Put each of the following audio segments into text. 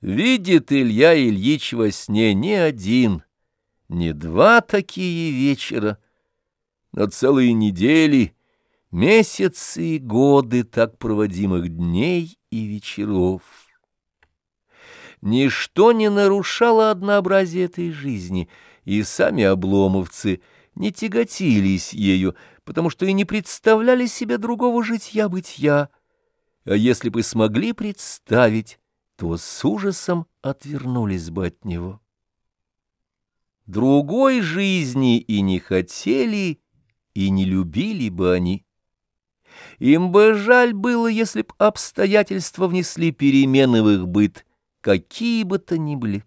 Видит Илья Ильич во сне не один, не два такие вечера, но целые недели, месяцы и годы так проводимых дней и вечеров. Ничто не нарушало однообразие этой жизни, и сами обломовцы не тяготились ею, потому что и не представляли себе другого житья-бытия, а если бы смогли представить, то с ужасом отвернулись бы от него. Другой жизни и не хотели, и не любили бы они. Им бы жаль было, если б обстоятельства внесли перемены в их быт, какие бы то ни были.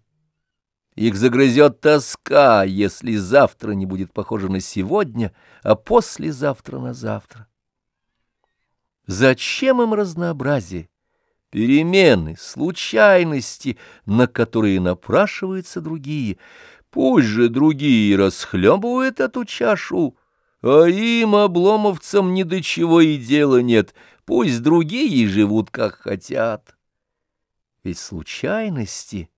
Их загрызет тоска, если завтра не будет похоже на сегодня, а послезавтра на завтра. Зачем им разнообразие? Перемены, случайности, на которые напрашиваются другие. Пусть же другие расхлебывают эту чашу, а им, обломовцам, ни до чего и дела нет, пусть другие живут, как хотят. Ведь случайности,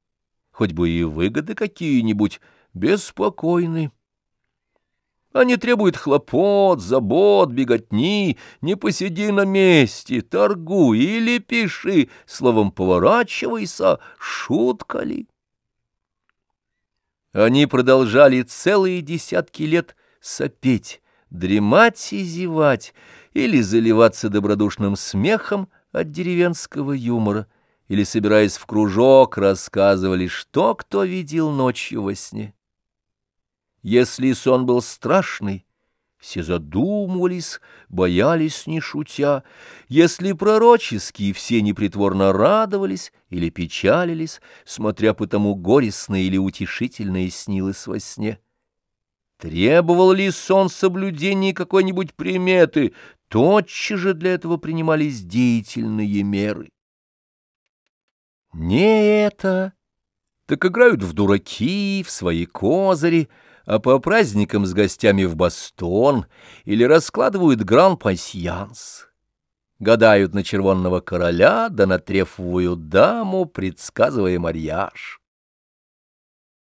хоть бы и выгоды какие-нибудь, беспокойны. Они требуют хлопот, забот, беготни, не посиди на месте, торгуй или пиши, словом, поворачивайся, шутка ли. Они продолжали целые десятки лет сопеть, дремать и зевать, или заливаться добродушным смехом от деревенского юмора, или, собираясь в кружок, рассказывали, что кто видел ночью во сне. Если сон был страшный, все задумывались, боялись не шутя. Если пророческий, все непритворно радовались или печалились, смотря по тому горестное или утешительное снилось во сне. Требовал ли сон соблюдения какой-нибудь приметы, тотчас же для этого принимались деятельные меры. Не это, так играют в дураки, в свои козыри, а по праздникам с гостями в Бастон или раскладывают гран-пасьянс. Гадают на червонного короля, да на трефовую даму, предсказывая марьяж.